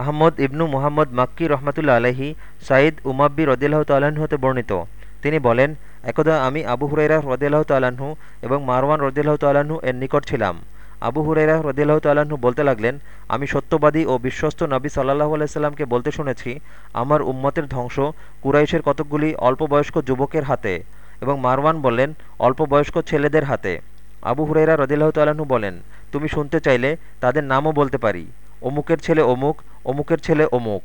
আহমদ ইবনু মুহাম্মদ মাক্কি রহমতুল্লা আলহি সাঈদ উমাব্বি রদিল্লাহ তাল্লাহ্ন হতে বর্ণিত। তিনি বলেন, একদা আমি আবু হুরাইরা রদিল্লাহ তাল্লাহ্ন এবং মারওয়ান রদিল্লাহ তাল্লাহ্ন এর নিকট ছিলাম। আবু হুরাইরা রদিল্লাহ তাল্লাহ্ন বলতে লাগলেন, আমি সত্যবাদী ও বিশ্বস্ত নবী সাল্লাহ আলাইসাল্লামকে বলতে শুনেছি, আমার উম্মতের ধ্বংস কুরাইশের কতকগুলি অল্প বয়স্ক যুবকের হাতে এবং মারওয়ান বললেন অল্প বয়স্ক ছেলেদের হাতে। আবু হুরাইরা রদিল্লাহ তাল্লাহ্ন বলেন, তুমি শুনতে চাইলে তাদের নামও বলতে পারি। অমুকের ছেলে অমুক অমুকের ছেলে অমুক।